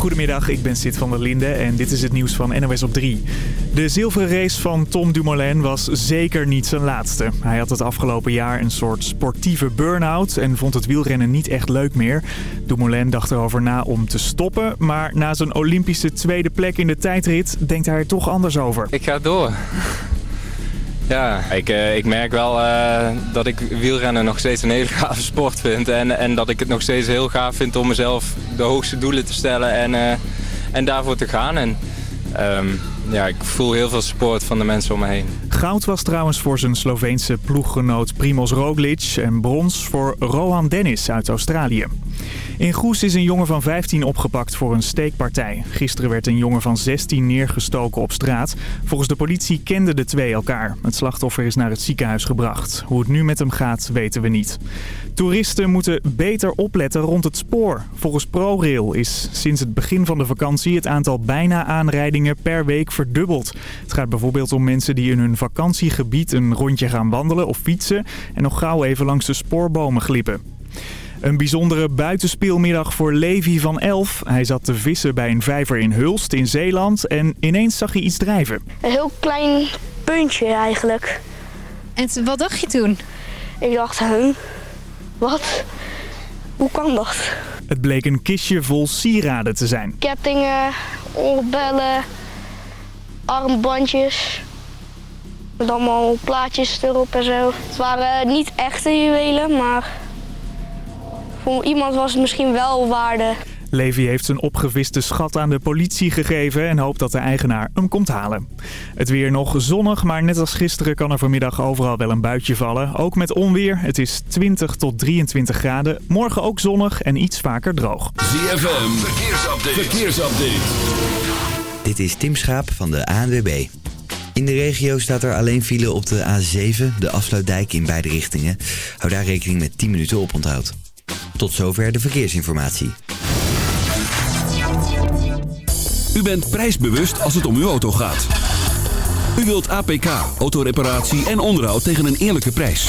Goedemiddag, ik ben Sid van der Linde en dit is het nieuws van NOS op 3. De zilveren race van Tom Dumoulin was zeker niet zijn laatste. Hij had het afgelopen jaar een soort sportieve burn-out en vond het wielrennen niet echt leuk meer. Dumoulin dacht erover na om te stoppen, maar na zijn Olympische tweede plek in de tijdrit denkt hij er toch anders over. Ik ga door. Ja, ik, uh, ik merk wel uh, dat ik wielrennen nog steeds een hele gave sport vind. En, en dat ik het nog steeds heel gaaf vind om mezelf de hoogste doelen te stellen en, uh, en daarvoor te gaan. En um, ja, ik voel heel veel support van de mensen om me heen. Goud was trouwens voor zijn Sloveense ploeggenoot Primoz Roglic en brons voor Rohan Dennis uit Australië. In Goes is een jongen van 15 opgepakt voor een steekpartij. Gisteren werd een jongen van 16 neergestoken op straat. Volgens de politie kenden de twee elkaar. Het slachtoffer is naar het ziekenhuis gebracht. Hoe het nu met hem gaat, weten we niet. Toeristen moeten beter opletten rond het spoor. Volgens ProRail is sinds het begin van de vakantie het aantal bijna aanrijdingen per week verdubbeld. Het gaat bijvoorbeeld om mensen die in hun vakantiegebied een rondje gaan wandelen of fietsen... en nog gauw even langs de spoorbomen glippen. Een bijzondere buitenspeelmiddag voor Levi van Elf. Hij zat te vissen bij een vijver in Hulst in Zeeland en ineens zag hij iets drijven. Een heel klein puntje eigenlijk. En wat dacht je toen? Ik dacht, huh? Wat? Hoe kan dat? Het bleek een kistje vol sieraden te zijn. Kettingen, oorbellen, armbandjes. Met allemaal plaatjes erop en zo. Het waren niet echte juwelen, maar voor iemand was het misschien wel waarde. Levi heeft zijn opgeviste schat aan de politie gegeven en hoopt dat de eigenaar hem komt halen. Het weer nog zonnig, maar net als gisteren kan er vanmiddag overal wel een buitje vallen. Ook met onweer. Het is 20 tot 23 graden. Morgen ook zonnig en iets vaker droog. ZFM, verkeersupdate. verkeersupdate. Dit is Tim Schaap van de ANWB. In de regio staat er alleen file op de A7, de afsluitdijk in beide richtingen. Hou daar rekening met 10 minuten op onthoud. Tot zover de verkeersinformatie. U bent prijsbewust als het om uw auto gaat. U wilt APK, autoreparatie en onderhoud tegen een eerlijke prijs.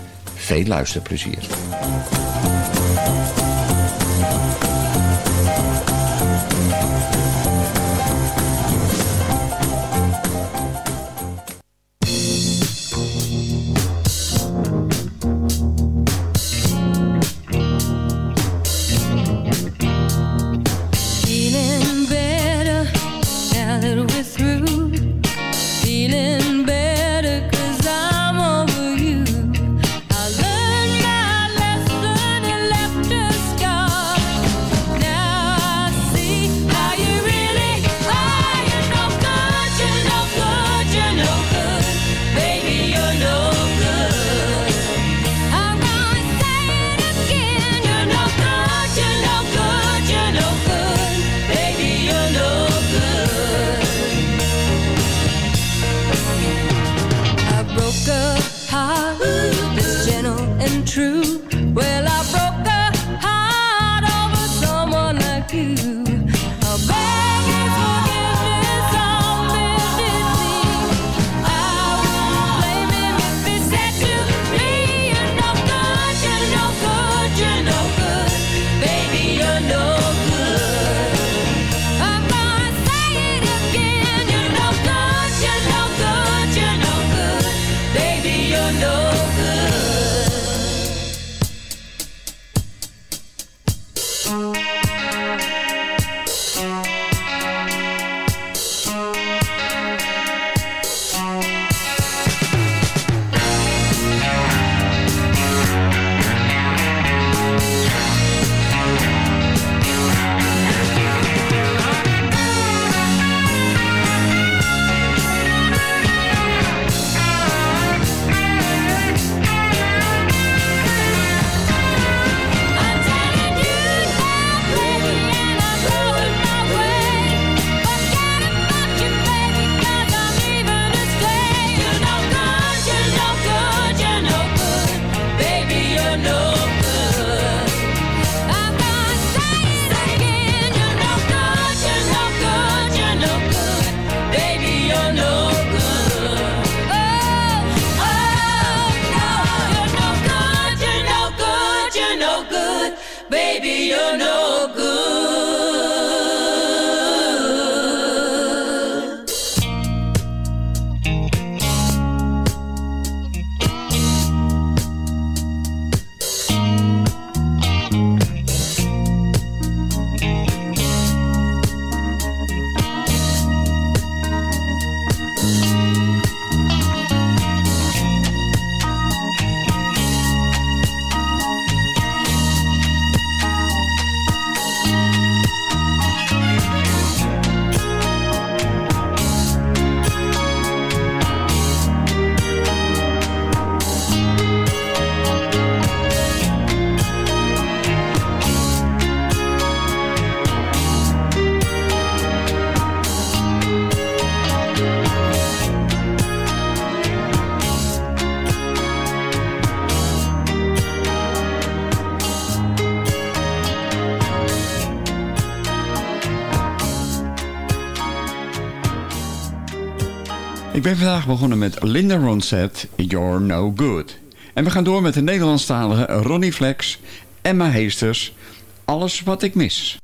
Veel luisterplezier. ben vandaag begonnen met Linda Ronset, You're No Good. En we gaan door met de Nederlandstalige Ronnie Flex, Emma Heesters, Alles Wat Ik Mis.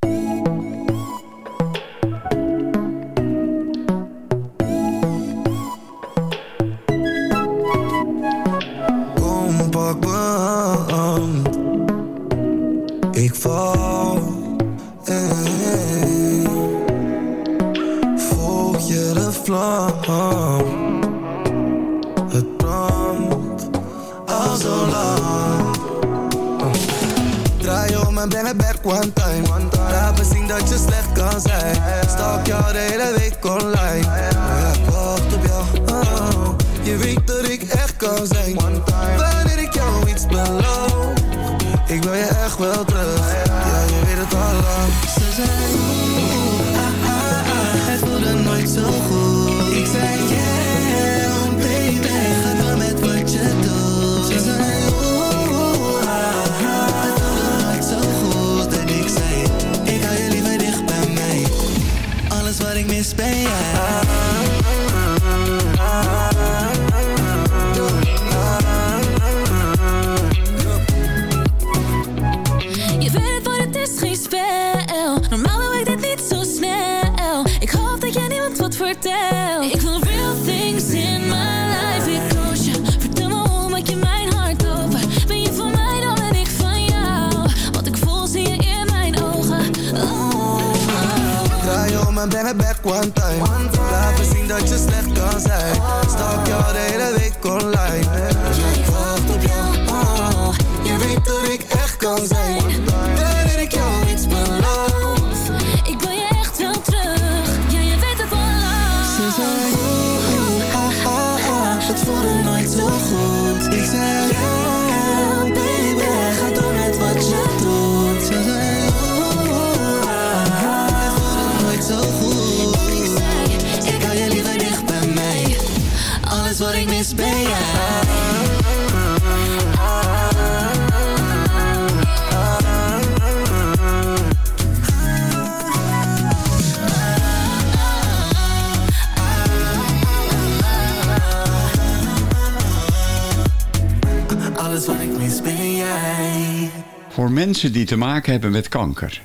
mensen die te maken hebben met kanker.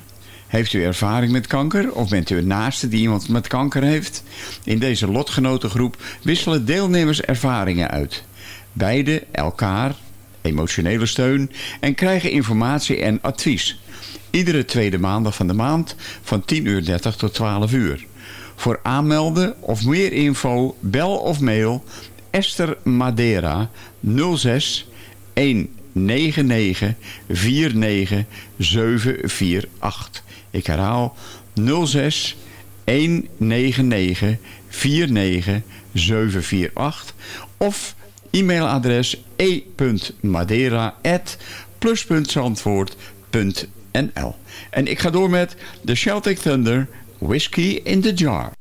Heeft u ervaring met kanker of bent u een naaste die iemand met kanker heeft? In deze lotgenotengroep wisselen deelnemers ervaringen uit. Beide elkaar, emotionele steun en krijgen informatie en advies. Iedere tweede maandag van de maand van 10.30 uur tot 12 uur. Voor aanmelden of meer info, bel of mail Esther Madeira 06 1 061-199-49748. Ik herhaal 06 199 49 748 of e-mailadres e.madeira@plus.zandvoort.nl. En ik ga door met de Celtic Thunder Whiskey in the Jar.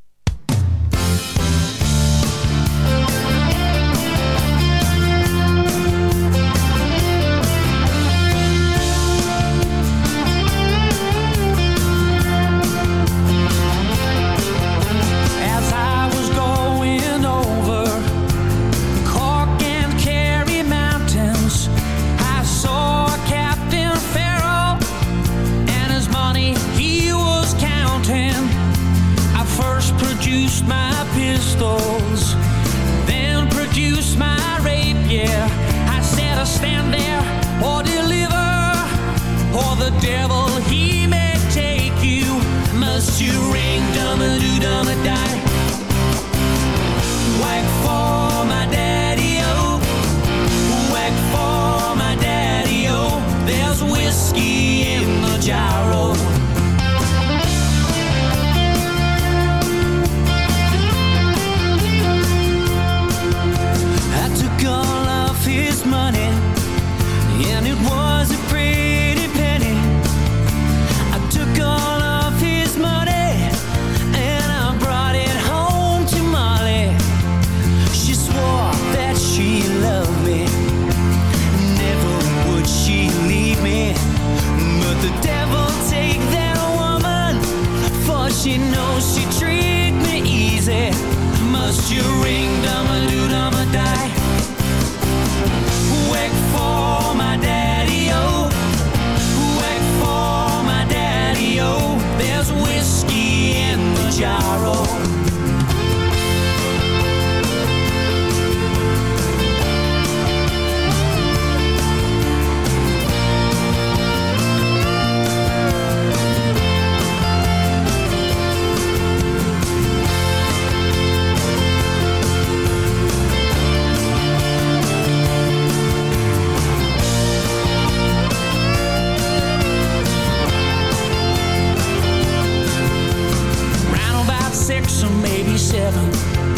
Maybe seven.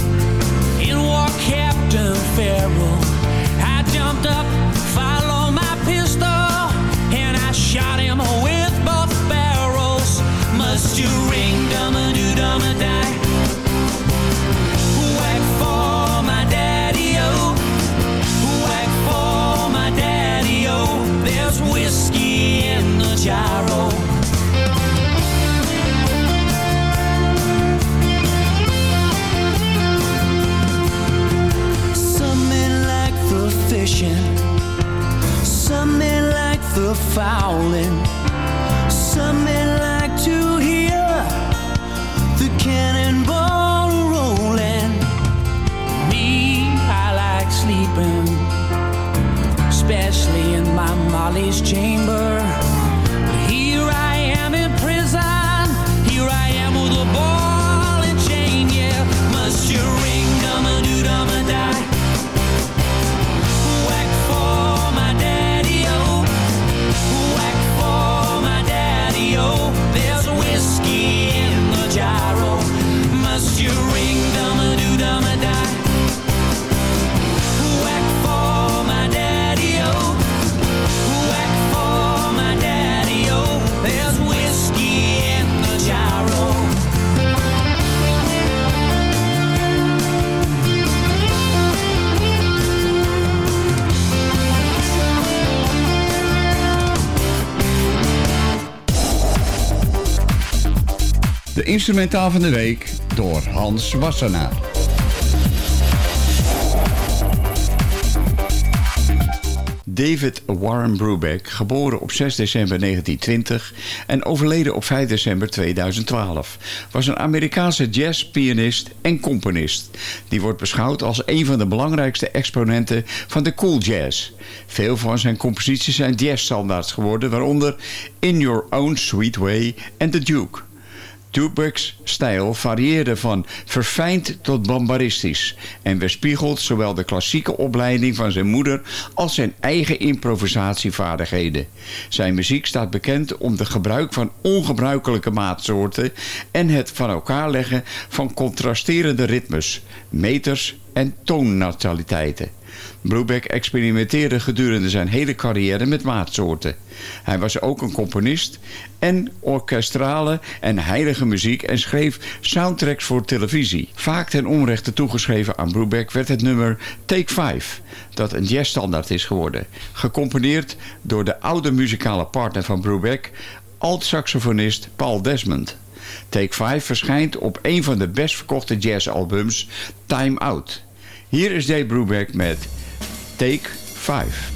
Falling. Instrumentaal van de week door Hans Wassenaar. David Warren Brubeck, geboren op 6 december 1920 en overleden op 5 december 2012, was een Amerikaanse jazzpianist en componist. Die wordt beschouwd als een van de belangrijkste exponenten van de cool jazz. Veel van zijn composities zijn jazzstandaards geworden, waaronder In Your Own Sweet Way en The Duke. Tupacs stijl varieerde van verfijnd tot bombaristisch en weerspiegelt zowel de klassieke opleiding van zijn moeder als zijn eigen improvisatievaardigheden. Zijn muziek staat bekend om de gebruik van ongebruikelijke maatsoorten en het van elkaar leggen van contrasterende ritmes, meters en toonnationaliteiten. Brubeck experimenteerde gedurende zijn hele carrière met maatsoorten. Hij was ook een componist en orkestrale en heilige muziek en schreef soundtracks voor televisie. Vaak ten onrechte toegeschreven aan Brubeck werd het nummer Take 5, dat een jazzstandaard is geworden. Gecomponeerd door de oude muzikale partner van Brubeck, alt-saxofonist Paul Desmond. Take 5 verschijnt op een van de best verkochte jazzalbums, Time Out. Hier is Dave Brubeck met Take 5.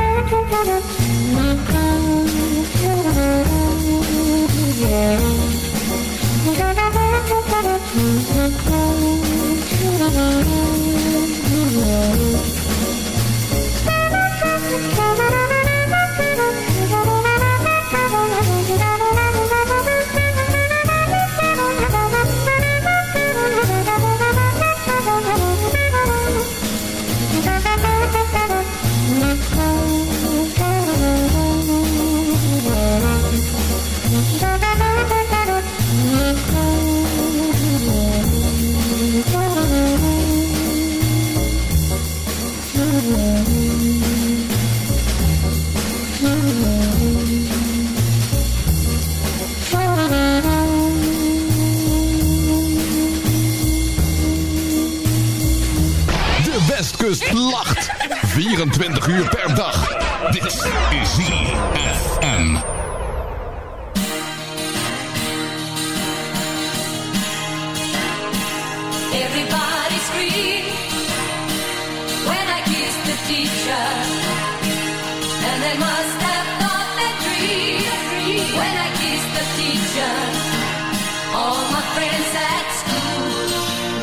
De Westkust 24 uur per dag. Dit is ZFM. Everybody scream when I kiss the teacher. And they must have thought that dream when I kiss the teacher. All my friends at school,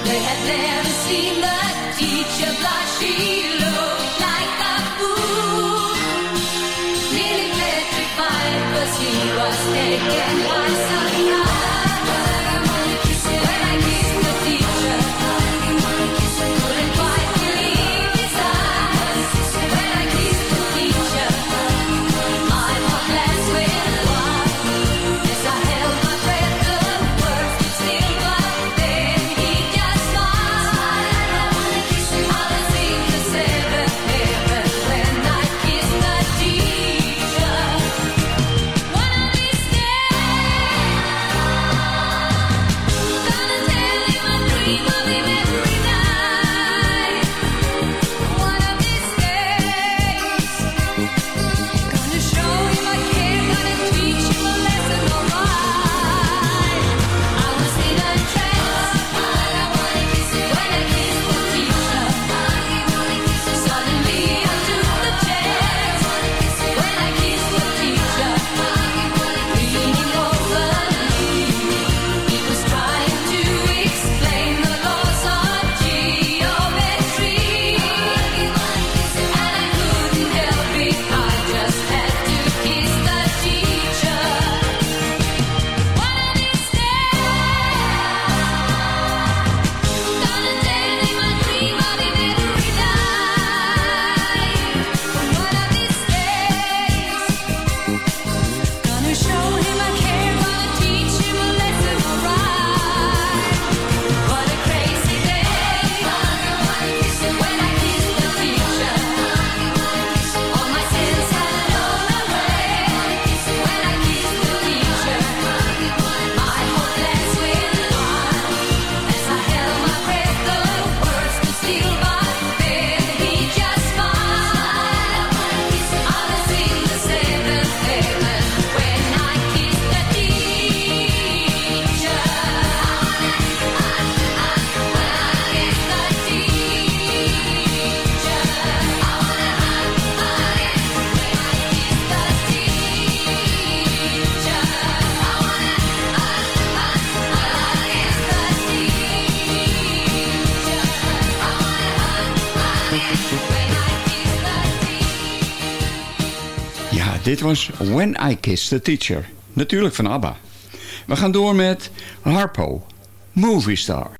they had never seen the teacher blush. weekend. Dit was When I Kissed the Teacher. Natuurlijk van ABBA. We gaan door met Harpo, Movie Star.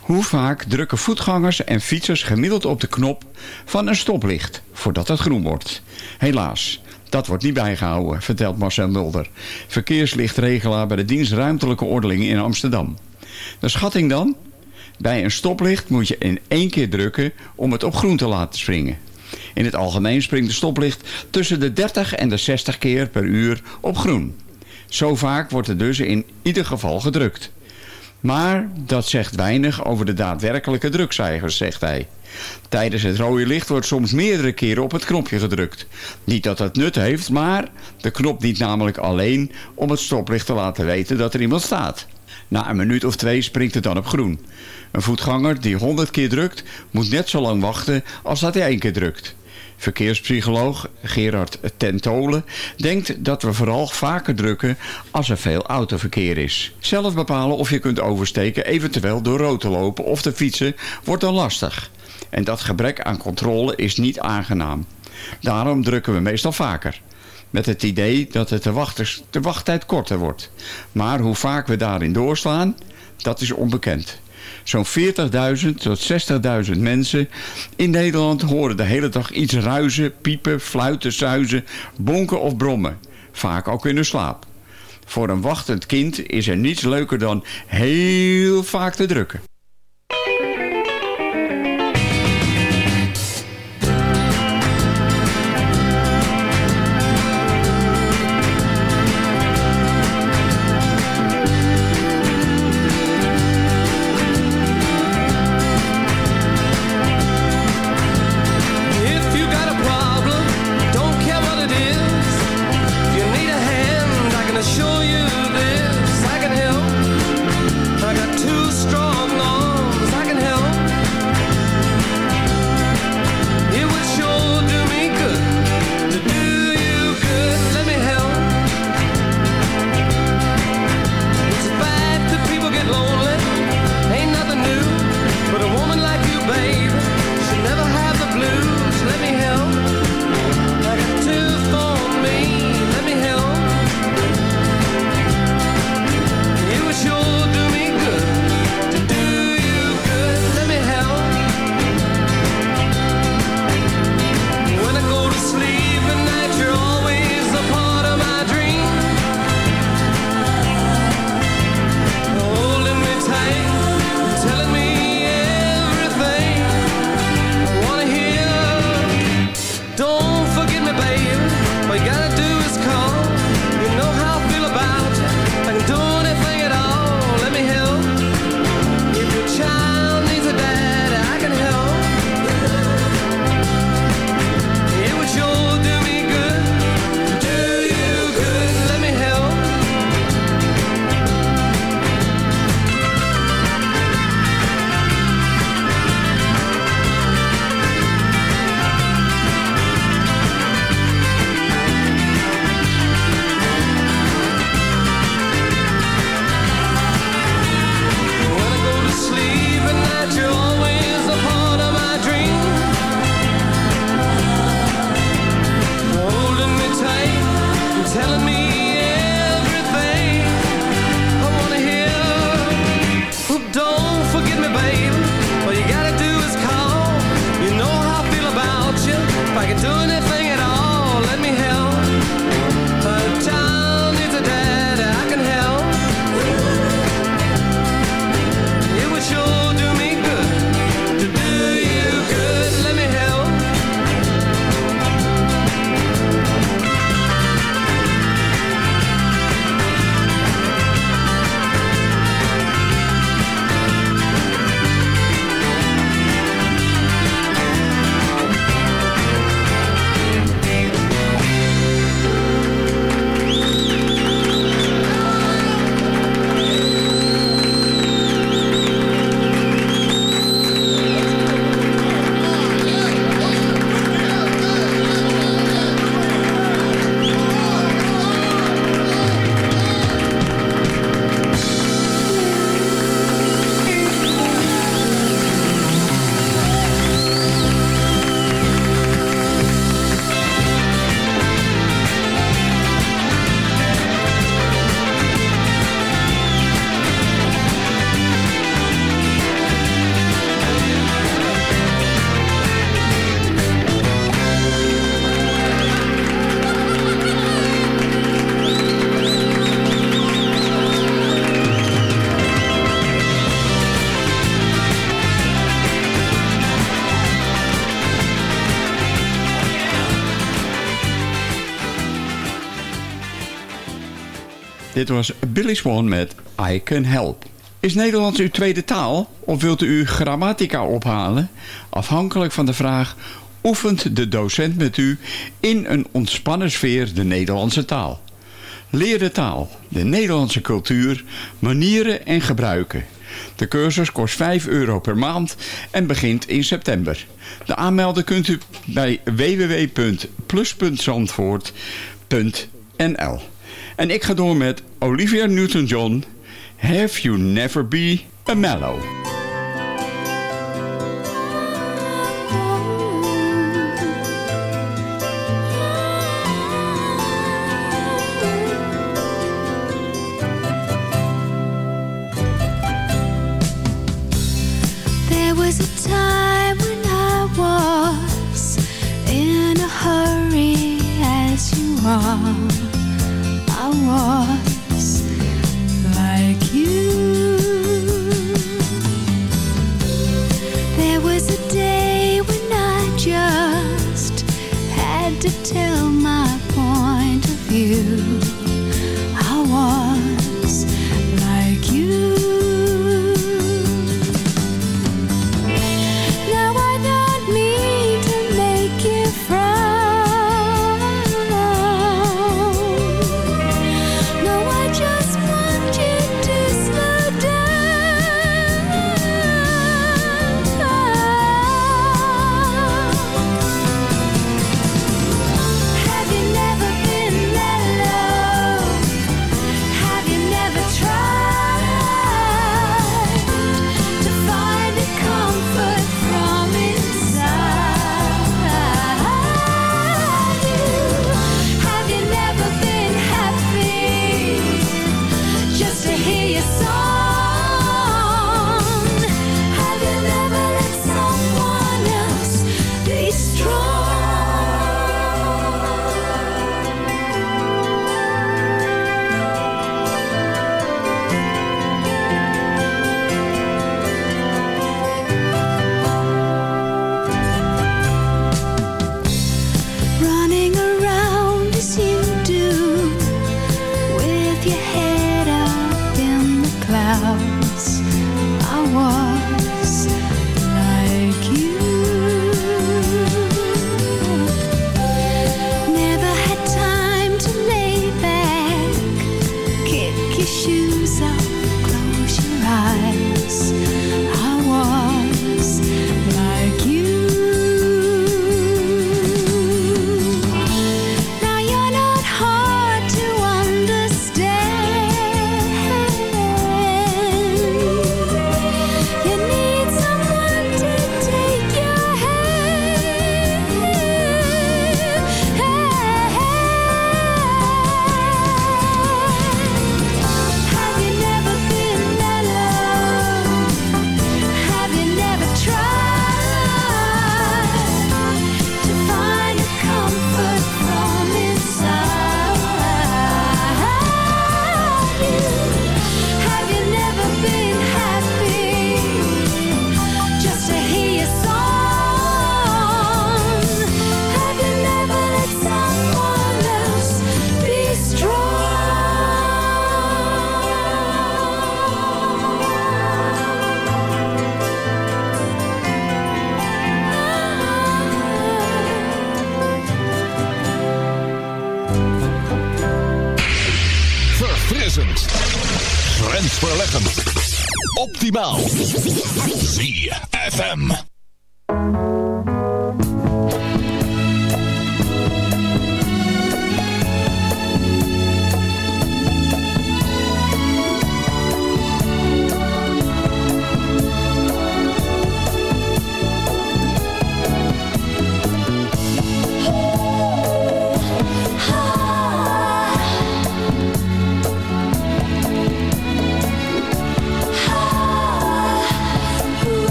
Hoe vaak drukken voetgangers en fietsers gemiddeld op de knop van een stoplicht voordat het groen wordt? Helaas, dat wordt niet bijgehouden, vertelt Marcel Mulder, verkeerslichtregelaar bij de dienst Ruimtelijke Ordening in Amsterdam. De schatting dan? Bij een stoplicht moet je in één keer drukken om het op groen te laten springen. In het algemeen springt de stoplicht tussen de 30 en de 60 keer per uur op groen. Zo vaak wordt er dus in ieder geval gedrukt. Maar dat zegt weinig over de daadwerkelijke drukcijfers, zegt hij. Tijdens het rode licht wordt soms meerdere keren op het knopje gedrukt. Niet dat dat nut heeft, maar de knop dient namelijk alleen om het stoplicht te laten weten dat er iemand staat. Na een minuut of twee springt het dan op groen. Een voetganger die 100 keer drukt, moet net zo lang wachten als dat hij één keer drukt. Verkeerspsycholoog Gerard Tentolen denkt dat we vooral vaker drukken als er veel autoverkeer is. Zelf bepalen of je kunt oversteken, eventueel door rood te lopen of te fietsen, wordt dan lastig. En dat gebrek aan controle is niet aangenaam. Daarom drukken we meestal vaker. Met het idee dat de, wachters, de wachttijd korter wordt. Maar hoe vaak we daarin doorslaan, dat is onbekend. Zo'n 40.000 tot 60.000 mensen in Nederland horen de hele dag iets ruizen, piepen, fluiten, zuizen, bonken of brommen. Vaak ook in hun slaap. Voor een wachtend kind is er niets leuker dan heel vaak te drukken. dit was Billy Swan met I Can Help. Is Nederlands uw tweede taal of wilt u grammatica ophalen? Afhankelijk van de vraag oefent de docent met u in een ontspannen sfeer de Nederlandse taal. Leer de taal, de Nederlandse cultuur, manieren en gebruiken. De cursus kost 5 euro per maand en begint in september. De aanmelden kunt u bij www.plus.zandvoort.nl en ik ga door met Olivia Newton-John... Have You Never Be A Mellow. en verleggen. Optimaal. ZFM.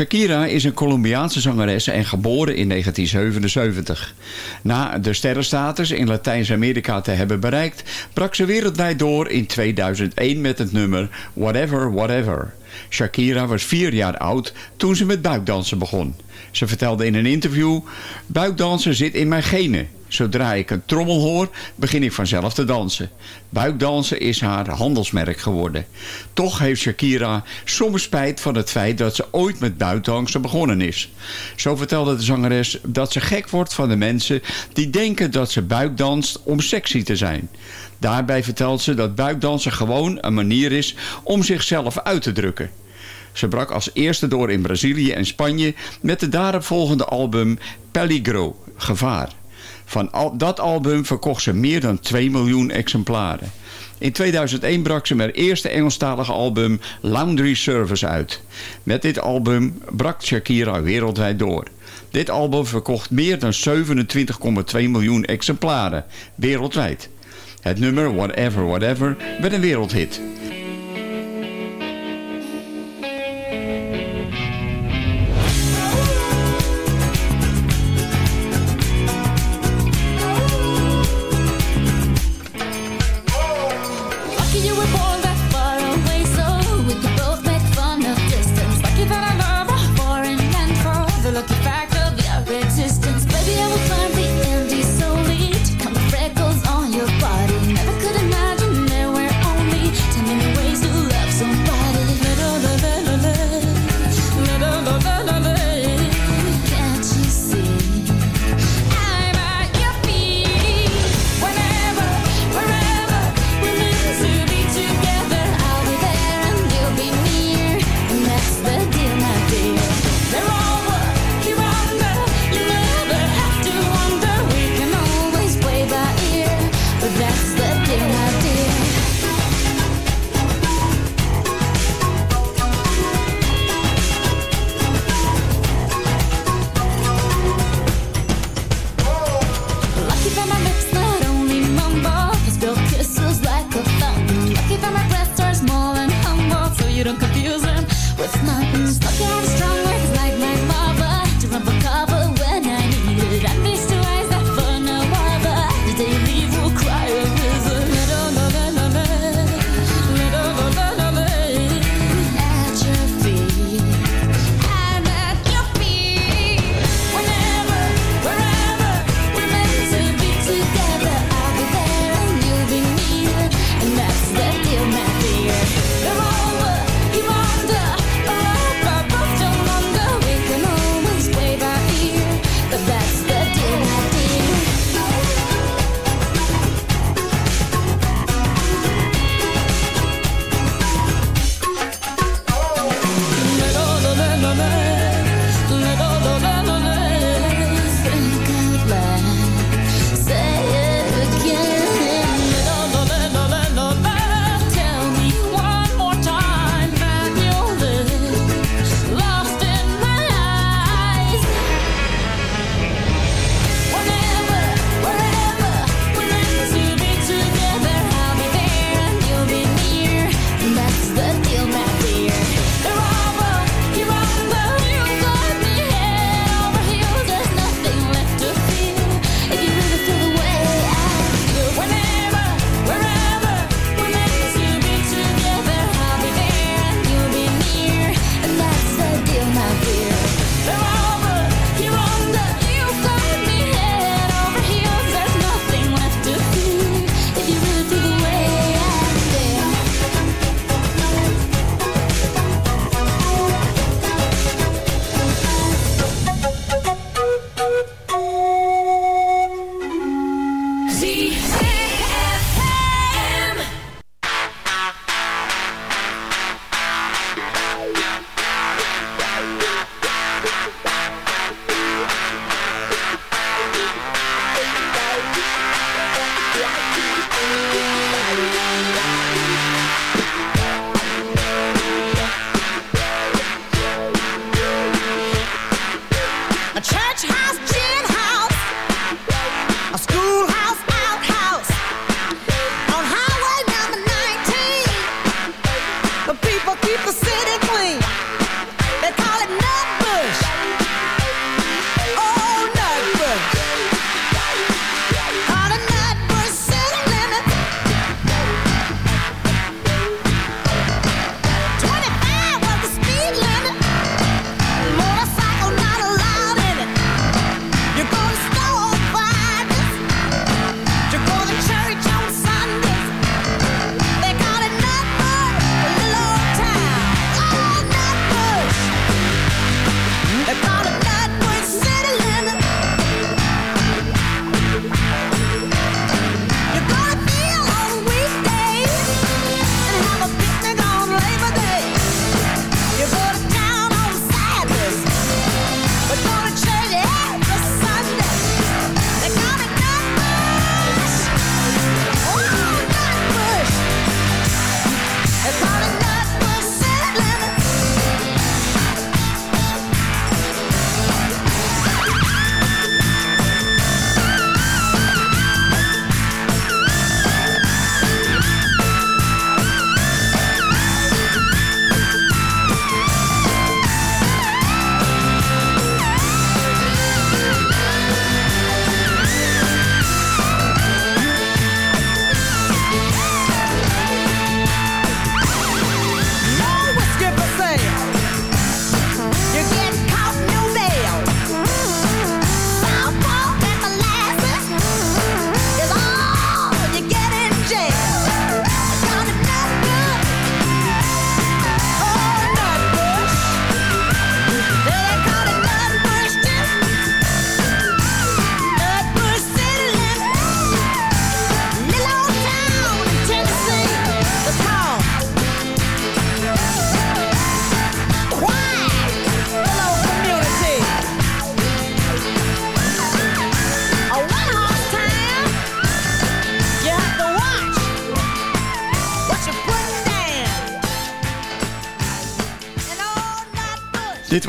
Shakira is een Colombiaanse zangeres en geboren in 1977. Na de sterrenstatus in Latijns-Amerika te hebben bereikt... brak ze wereldwijd door in 2001 met het nummer Whatever, Whatever. Shakira was vier jaar oud toen ze met buikdansen begon. Ze vertelde in een interview... Buikdansen zit in mijn genen. Zodra ik een trommel hoor, begin ik vanzelf te dansen. Buikdansen is haar handelsmerk geworden. Toch heeft Shakira soms spijt van het feit dat ze ooit met buikdansen begonnen is. Zo vertelde de zangeres dat ze gek wordt van de mensen die denken dat ze buikdanst om sexy te zijn. Daarbij vertelt ze dat buikdansen gewoon een manier is om zichzelf uit te drukken. Ze brak als eerste door in Brazilië en Spanje met de daaropvolgende album Peligro, Gevaar. Van dat album verkocht ze meer dan 2 miljoen exemplaren. In 2001 brak ze haar eerste Engelstalige album Laundry Service uit. Met dit album brak Shakira wereldwijd door. Dit album verkocht meer dan 27,2 miljoen exemplaren, wereldwijd. Het nummer Whatever Whatever werd een wereldhit.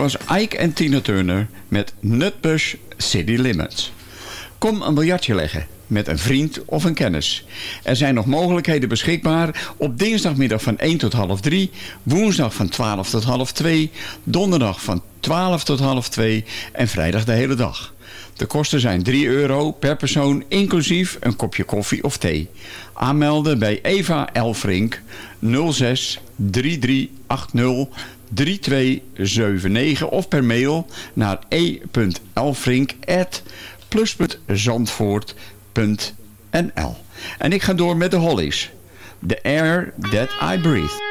Was Ike en Tina Turner met Nutbush City Limits. Kom een biljartje leggen met een vriend of een kennis. Er zijn nog mogelijkheden beschikbaar op dinsdagmiddag van 1 tot half 3, woensdag van 12 tot half 2, donderdag van 12 tot half 2 en vrijdag de hele dag. De kosten zijn 3 euro per persoon, inclusief een kopje koffie of thee. Aanmelden bij Eva Elfrink 06 3380 3279 of per mail naar e.elfrink.plus.zandvoort.nl En ik ga door met de Hollies. The Air That I Breathe.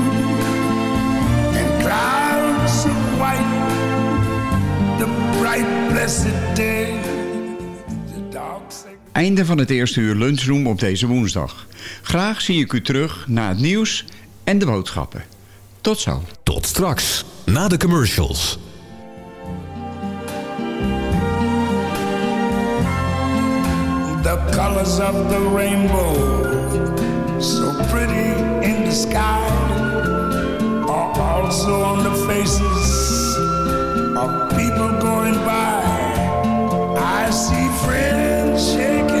white. The bright, blessed day. The dark sacred Einde van het eerste uur lunchroom op deze woensdag. Graag zie ik u terug na het nieuws en de boodschappen. Tot zo. Tot straks, na de commercials. the colors of the rainbow, so pretty in the sky, also on the faces of people going by. I see friends shaking